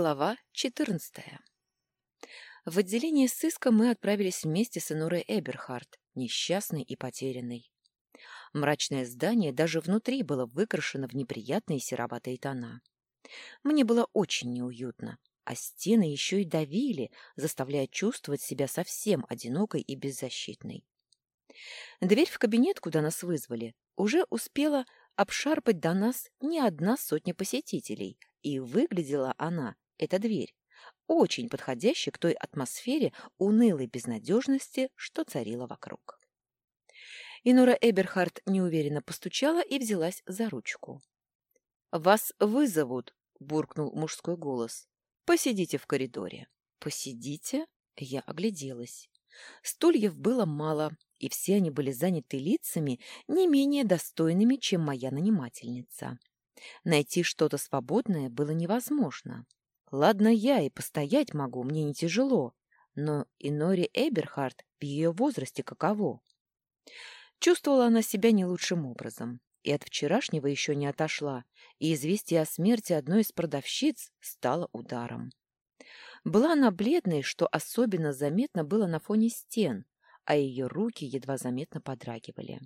Глава 14. В отделение сыска мы отправились вместе с Энурой Эберхард, несчастной и потерянной. Мрачное здание даже внутри было выкрашено в неприятные сероватые тона. Мне было очень неуютно, а стены еще и давили, заставляя чувствовать себя совсем одинокой и беззащитной. Дверь в кабинет, куда нас вызвали, уже успела обшарпать до нас не одна сотня посетителей, и выглядела она, эта дверь, очень подходящей к той атмосфере унылой безнадежности, что царила вокруг. Инора Эберхард неуверенно постучала и взялась за ручку. «Вас вызовут», — буркнул мужской голос. «Посидите в коридоре». «Посидите?» — я огляделась. Стульев было мало, и все они были заняты лицами не менее достойными, чем моя нанимательница. Найти что-то свободное было невозможно. Ладно, я и постоять могу, мне не тяжело, но и Нори Эберхард в ее возрасте каково? Чувствовала она себя не лучшим образом, и от вчерашнего еще не отошла, и известие о смерти одной из продавщиц стало ударом. Была она бледной, что особенно заметно было на фоне стен, а ее руки едва заметно подрагивали.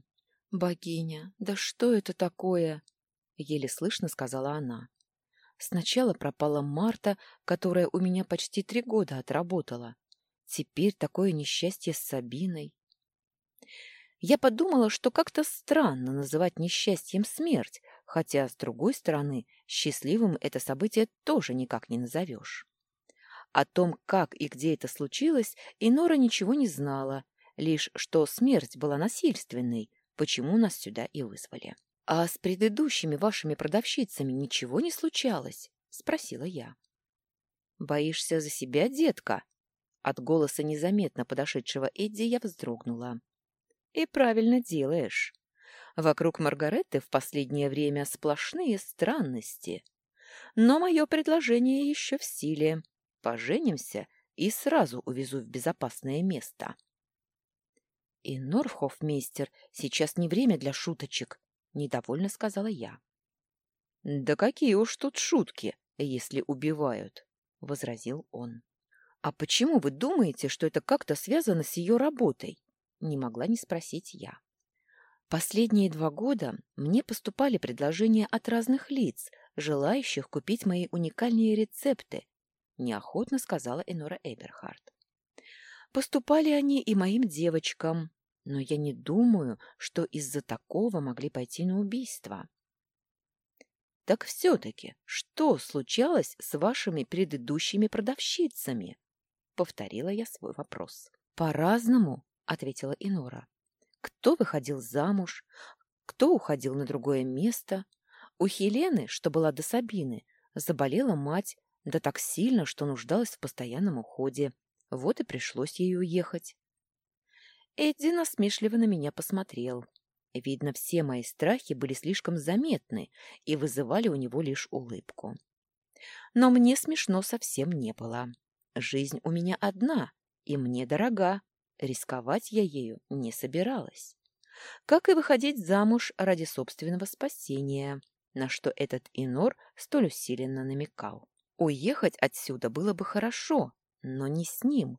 «Богиня, да что это такое?» — еле слышно сказала она. «Сначала пропала Марта, которая у меня почти три года отработала. Теперь такое несчастье с Сабиной». Я подумала, что как-то странно называть несчастьем смерть, хотя, с другой стороны, счастливым это событие тоже никак не назовешь. О том, как и где это случилось, Инора ничего не знала, лишь что смерть была насильственной, почему нас сюда и вызвали. «А с предыдущими вашими продавщицами ничего не случалось?» — спросила я. «Боишься за себя, детка?» От голоса незаметно подошедшего Эдди я вздрогнула. «И правильно делаешь. Вокруг Маргареты в последнее время сплошные странности. Но мое предложение еще в силе. Поженимся и сразу увезу в безопасное место». «И Норфхофмейстер, сейчас не время для шуточек», — недовольно сказала я. «Да какие уж тут шутки, если убивают», — возразил он. «А почему вы думаете, что это как-то связано с ее работой?» — не могла не спросить я. Последние два года мне поступали предложения от разных лиц, желающих купить мои уникальные рецепты, неохотно сказала Энора Эберхард. Поступали они и моим девочкам, но я не думаю, что из-за такого могли пойти на убийство. Так все-таки, что случалось с вашими предыдущими продавщицами? Повторила я свой вопрос. По-разному, ответила Инора. Кто выходил замуж, кто уходил на другое место. У Хелены, что была до Сабины, заболела мать, да так сильно, что нуждалась в постоянном уходе. Вот и пришлось ей уехать. Эдди насмешливо на меня посмотрел. Видно, все мои страхи были слишком заметны и вызывали у него лишь улыбку. Но мне смешно совсем не было. Жизнь у меня одна, и мне дорога. Рисковать я ею не собиралась. Как и выходить замуж ради собственного спасения, на что этот Инор столь усиленно намекал. Уехать отсюда было бы хорошо, но не с ним.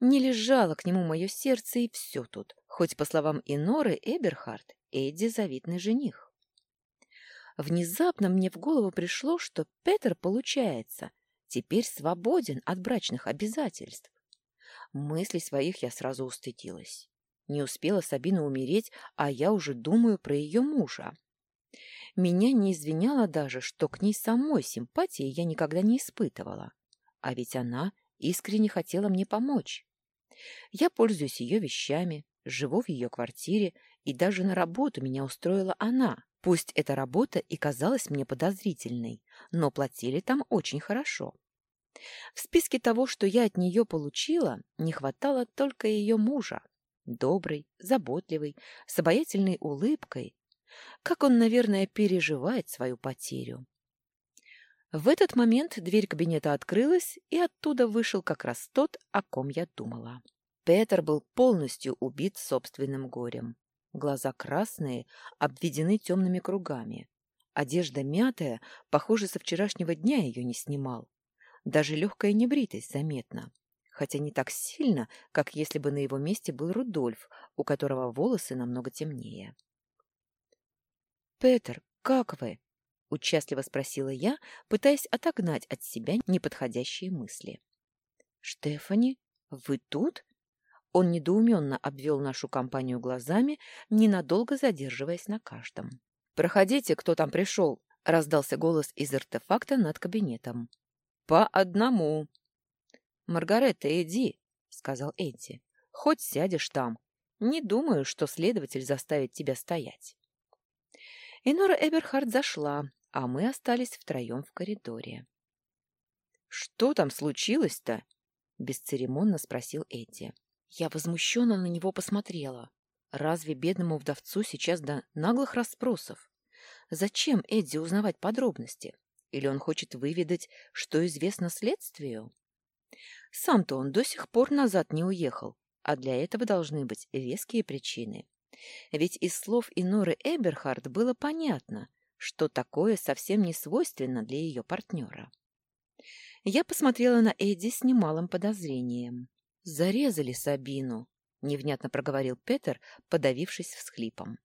Не лежало к нему мое сердце, и все тут. Хоть, по словам Иноры Эберхард, Эдди завидный жених. Внезапно мне в голову пришло, что Петер, получается, теперь свободен от брачных обязательств. Мыслей своих я сразу устыдилась. Не успела Сабина умереть, а я уже думаю про ее мужа. Меня не извиняло даже, что к ней самой симпатии я никогда не испытывала. А ведь она искренне хотела мне помочь. Я пользуюсь ее вещами, живу в ее квартире, и даже на работу меня устроила она. Пусть эта работа и казалась мне подозрительной, но платили там очень хорошо. В списке того, что я от нее получила, не хватало только ее мужа. Добрый, заботливый, с обаятельной улыбкой. Как он, наверное, переживает свою потерю. В этот момент дверь кабинета открылась, и оттуда вышел как раз тот, о ком я думала. Петер был полностью убит собственным горем. Глаза красные, обведены темными кругами. Одежда мятая, похоже, со вчерашнего дня ее не снимал. Даже легкая небритость заметна, хотя не так сильно, как если бы на его месте был Рудольф, у которого волосы намного темнее. «Петер, как вы?» — участливо спросила я, пытаясь отогнать от себя неподходящие мысли. «Штефани, вы тут?» Он недоуменно обвел нашу компанию глазами, ненадолго задерживаясь на каждом. «Проходите, кто там пришел!» — раздался голос из артефакта над кабинетом. «По одному!» «Маргаретта, иди!» — сказал Эдди. «Хоть сядешь там. Не думаю, что следователь заставит тебя стоять». Инора Эберхард зашла, а мы остались втроем в коридоре. «Что там случилось-то?» — бесцеремонно спросил Эдди. Я возмущенно на него посмотрела. Разве бедному вдовцу сейчас до наглых расспросов? Зачем Эдди узнавать подробности? Или он хочет выведать, что известно следствию? Сам-то он до сих пор назад не уехал, а для этого должны быть веские причины. Ведь из слов Иноры Эберхард было понятно, что такое совсем не свойственно для ее партнера. Я посмотрела на Эдди с немалым подозрением. «Зарезали Сабину», — невнятно проговорил Петер, подавившись всхлипом.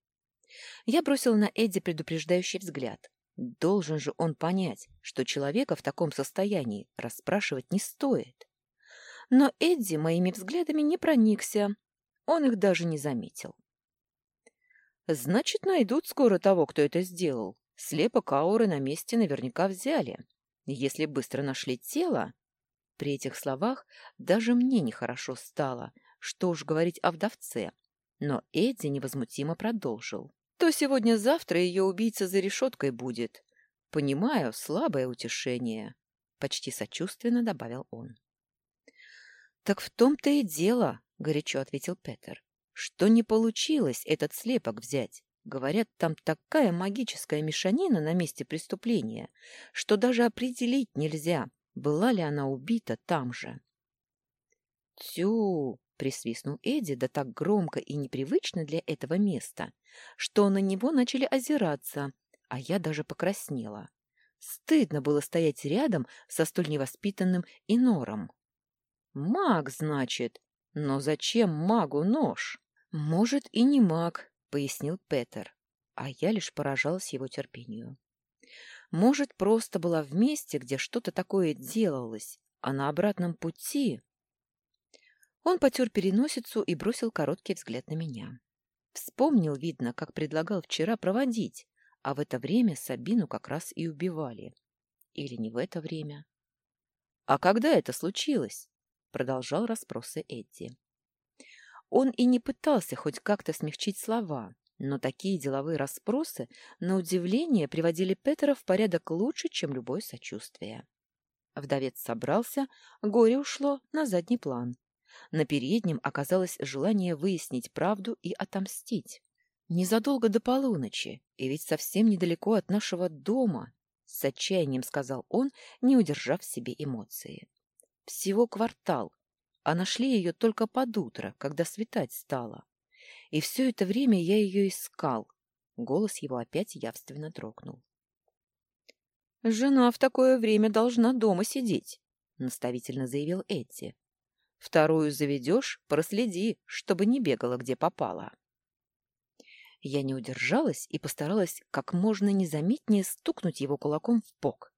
Я бросила на Эдди предупреждающий взгляд. Должен же он понять, что человека в таком состоянии расспрашивать не стоит. Но Эдди моими взглядами не проникся. Он их даже не заметил. «Значит, найдут скоро того, кто это сделал. Слепок ауры на месте наверняка взяли. Если быстро нашли тело...» При этих словах даже мне нехорошо стало, что уж говорить о вдовце. Но Эдди невозмутимо продолжил. То сегодня-завтра ее убийца за решеткой будет. Понимаю, слабое утешение. Почти сочувственно добавил он. Так в том-то и дело, горячо ответил Петер, что не получилось этот слепок взять. Говорят, там такая магическая мешанина на месте преступления, что даже определить нельзя, была ли она убита там же. «Тю!» — присвистнул Эдди, да так громко и непривычно для этого места, что на него начали озираться, а я даже покраснела. Стыдно было стоять рядом со столь невоспитанным инором. «Маг, значит? Но зачем магу нож?» «Может, и не маг», — пояснил Петер, а я лишь поражалась его терпению. Может, просто была в месте, где что-то такое делалось, а на обратном пути... Он потер переносицу и бросил короткий взгляд на меня. Вспомнил, видно, как предлагал вчера проводить, а в это время Сабину как раз и убивали. Или не в это время? — А когда это случилось? — продолжал расспросы Эдди. Он и не пытался хоть как-то смягчить слова, но такие деловые расспросы, на удивление, приводили Петера в порядок лучше, чем любое сочувствие. Вдовец собрался, горе ушло на задний план. На переднем оказалось желание выяснить правду и отомстить. Незадолго до полуночи, и ведь совсем недалеко от нашего дома, с отчаянием сказал он, не удержав в себе эмоции. Всего квартал, а нашли ее только под утро, когда светать стало. И все это время я ее искал. Голос его опять явственно дрогнул. «Жена в такое время должна дома сидеть», — наставительно заявил Эдди. «Вторую заведешь, проследи, чтобы не бегала, где попала». Я не удержалась и постаралась как можно незаметнее стукнуть его кулаком в бок.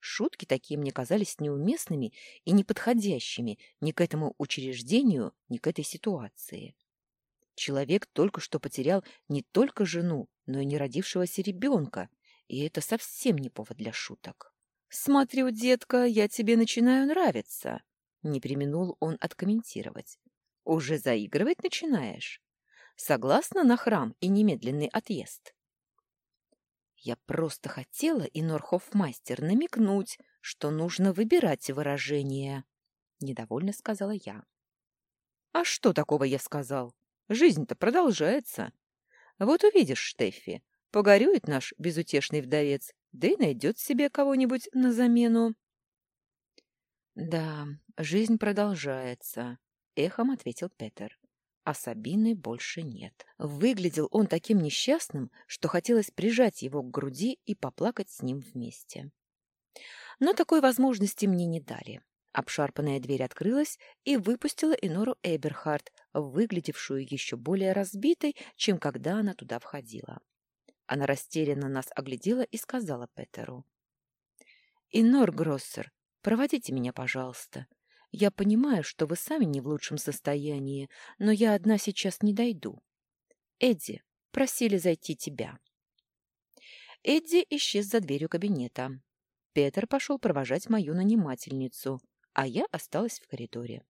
Шутки такие мне казались неуместными и неподходящими ни к этому учреждению, ни к этой ситуации. Человек только что потерял не только жену, но и неродившегося ребенка, и это совсем не повод для шуток. «Смотрю, детка, я тебе начинаю нравиться», — не применул он откомментировать. «Уже заигрывать начинаешь? Согласна на храм и немедленный отъезд?» Я просто хотела, и Норхофмастер, намекнуть, что нужно выбирать выражение, — недовольно сказала я. — А что такого я сказал? Жизнь-то продолжается. Вот увидишь, Штеффи, погорюет наш безутешный вдовец, да и найдет себе кого-нибудь на замену. Да, жизнь продолжается, эхом ответил Петер. А Сабины больше нет. Выглядел он таким несчастным, что хотелось прижать его к груди и поплакать с ним вместе. Но такой возможности мне не дали. Обшарпанная дверь открылась и выпустила Инору Эберхард, выглядевшую еще более разбитой, чем когда она туда входила. Она растерянно нас оглядела и сказала Петеру. «Инор Гроссер, проводите меня, пожалуйста. Я понимаю, что вы сами не в лучшем состоянии, но я одна сейчас не дойду. Эдди, просили зайти тебя». Эдди исчез за дверью кабинета. Петер пошел провожать мою нанимательницу, а я осталась в коридоре.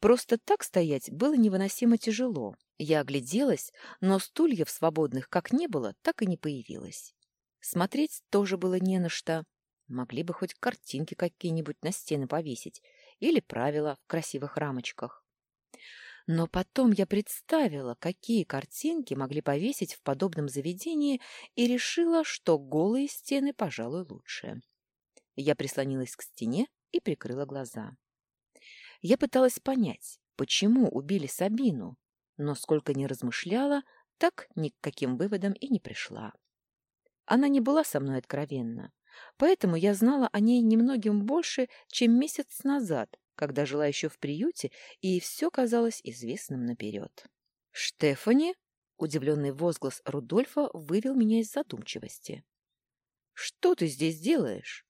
Просто так стоять было невыносимо тяжело. Я огляделась, но стульев свободных как не было, так и не появилось. Смотреть тоже было не на что. Могли бы хоть картинки какие-нибудь на стены повесить или правила в красивых рамочках. Но потом я представила, какие картинки могли повесить в подобном заведении, и решила, что голые стены, пожалуй, лучше. Я прислонилась к стене и прикрыла глаза. Я пыталась понять, почему убили Сабину, но сколько ни размышляла, так ни к каким выводам и не пришла. Она не была со мной откровенна, поэтому я знала о ней немногим больше, чем месяц назад, когда жила еще в приюте, и все казалось известным наперед. «Штефани?» — удивленный возглас Рудольфа вывел меня из задумчивости. «Что ты здесь делаешь?»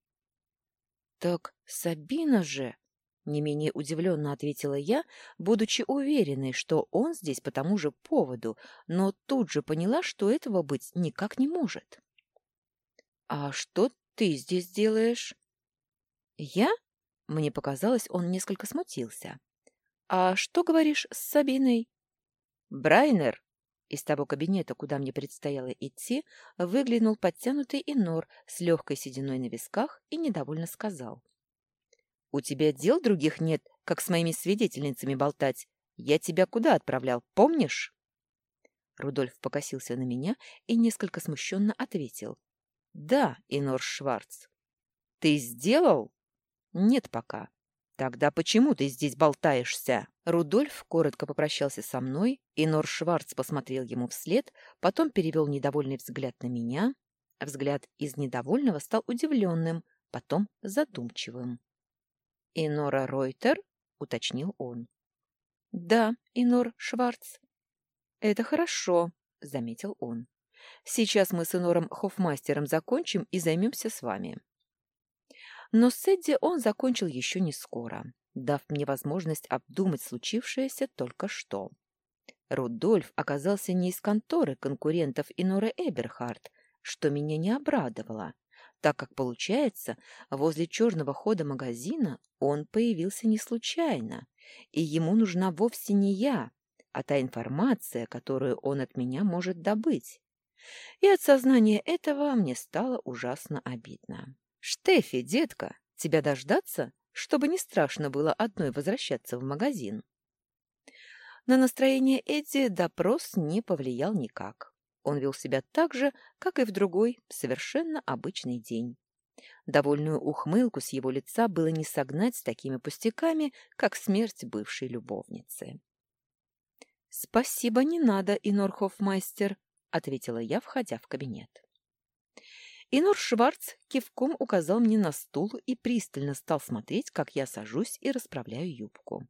«Так Сабина же!» — не менее удивленно ответила я, будучи уверенной, что он здесь по тому же поводу, но тут же поняла, что этого быть никак не может. «А что ты здесь делаешь?» «Я?» — мне показалось, он несколько смутился. «А что говоришь с Сабиной?» «Брайнер!» Из того кабинета, куда мне предстояло идти, выглянул подтянутый инор с легкой сединой на висках и недовольно сказал. «У тебя дел других нет, как с моими свидетельницами болтать. Я тебя куда отправлял, помнишь?» Рудольф покосился на меня и несколько смущенно ответил. «Да, Инор Шварц». «Ты сделал?» «Нет пока. «Тогда почему ты здесь болтаешься?» Рудольф коротко попрощался со мной, и Нор Шварц посмотрел ему вслед, потом перевел недовольный взгляд на меня. Взгляд из недовольного стал удивленным, потом задумчивым. «Инора Ройтер?» — уточнил он. «Да, Инор Шварц». «Это хорошо», — заметил он. «Сейчас мы с Инором Хофмастером закончим и займемся с вами». Но с Эдди он закончил еще не скоро, дав мне возможность обдумать случившееся только что. Рудольф оказался не из конторы конкурентов Иноры Эберхард, что меня не обрадовало, так как, получается, возле черного хода магазина он появился не случайно, и ему нужна вовсе не я, а та информация, которую он от меня может добыть. И от сознания этого мне стало ужасно обидно. «Штефи, детка, тебя дождаться, чтобы не страшно было одной возвращаться в магазин?» На настроение Эдди допрос не повлиял никак. Он вел себя так же, как и в другой, совершенно обычный день. Довольную ухмылку с его лица было не согнать с такими пустяками, как смерть бывшей любовницы. «Спасибо, не надо, Инорхофмайстер», — ответила я, входя в кабинет. Инор Шварц кивком указал мне на стул и пристально стал смотреть, как я сажусь и расправляю юбку.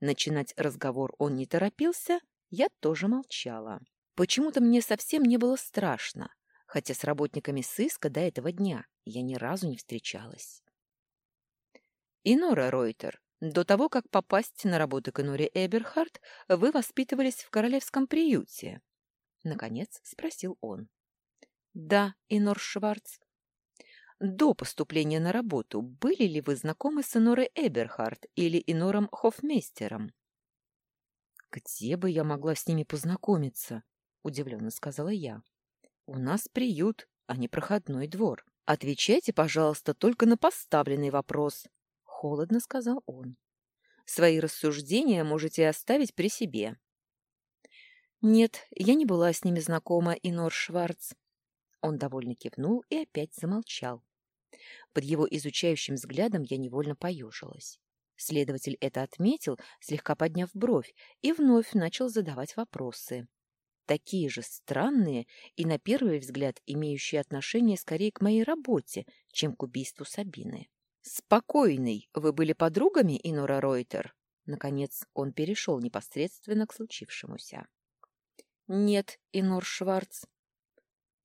Начинать разговор он не торопился, я тоже молчала. Почему-то мне совсем не было страшно, хотя с работниками сыска до этого дня я ни разу не встречалась. Инора Ройтер, до того, как попасть на работу к Иноре Эберхард, вы воспитывались в королевском приюте. Наконец спросил он. Да, Инор Шварц. До поступления на работу были ли вы знакомы с Инорой Эберхард или Инором Хофмейстером? Где бы я могла с ними познакомиться? удивленно сказала я. У нас приют, а не проходной двор. Отвечайте, пожалуйста, только на поставленный вопрос, холодно сказал он. Свои рассуждения можете оставить при себе. Нет, я не была с ними знакома, Инор Шварц. Он довольно кивнул и опять замолчал. Под его изучающим взглядом я невольно поежилась. Следователь это отметил, слегка подняв бровь, и вновь начал задавать вопросы. такие же странные и, на первый взгляд, имеющие отношение скорее к моей работе, чем к убийству Сабины. «Спокойный, вы были подругами, Инора Ройтер?» Наконец он перешел непосредственно к случившемуся. «Нет, Инор Шварц».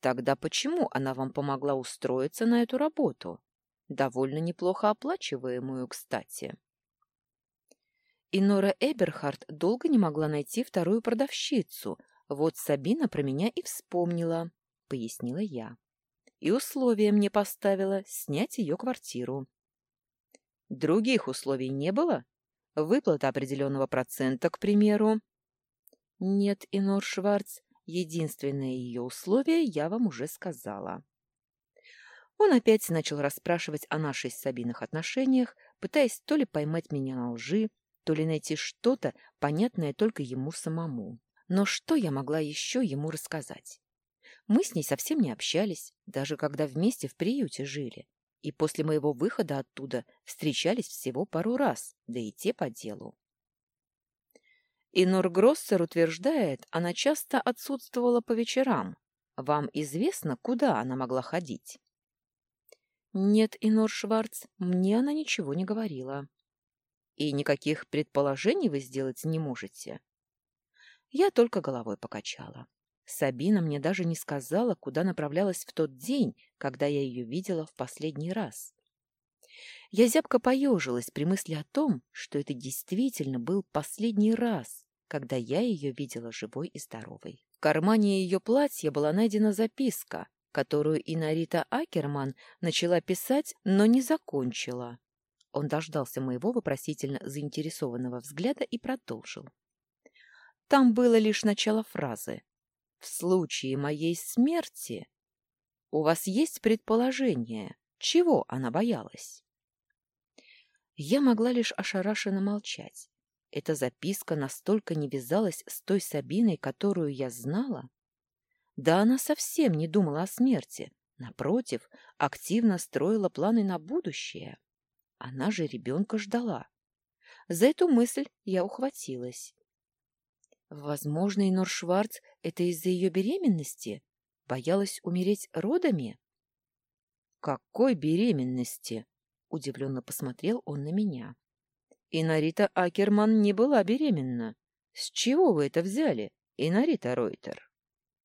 «Тогда почему она вам помогла устроиться на эту работу? Довольно неплохо оплачиваемую, кстати». Инора Эберхард долго не могла найти вторую продавщицу. Вот Сабина про меня и вспомнила, — пояснила я. И условие мне поставила снять ее квартиру. Других условий не было? Выплата определенного процента, к примеру? Нет, Инор Шварц, единственное ее условие я вам уже сказала. Он опять начал расспрашивать о нашей с Сабиных отношениях, пытаясь то ли поймать меня на лжи, то ли найти что-то, понятное только ему самому. Но что я могла еще ему рассказать? Мы с ней совсем не общались, даже когда вместе в приюте жили. И после моего выхода оттуда встречались всего пару раз, да и те по делу. И Норгроссер утверждает, она часто отсутствовала по вечерам. Вам известно, куда она могла ходить? Нет, Инор Шварц, мне она ничего не говорила. И никаких предположений вы сделать не можете. Я только головой покачала. Сабина мне даже не сказала, куда направлялась в тот день, когда я ее видела в последний раз. Я зябко поежилась при мысли о том, что это действительно был последний раз, когда я ее видела живой и здоровой. В кармане ее платья была найдена записка, которую Инарита Акерман начала писать, но не закончила. Он дождался моего вопросительно заинтересованного взгляда и продолжил. Там было лишь начало фразы. «В случае моей смерти...» «У вас есть предположение, чего она боялась?» Я могла лишь ошарашенно молчать. Эта записка настолько не вязалась с той Сабиной, которую я знала. Да она совсем не думала о смерти. Напротив, активно строила планы на будущее. Она же ребенка ждала. За эту мысль я ухватилась. Возможно, Инор Шварц — это из-за ее беременности? Боялась умереть родами? «Какой беременности?» — удивленно посмотрел он на меня. «Инарита Акерман не была беременна. С чего вы это взяли, Инарита Ройтер?»